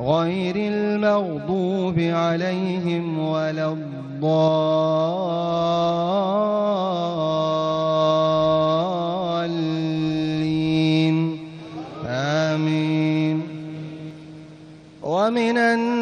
غير المغضوب عليهم ولا الضالين. آمين. ومن الناس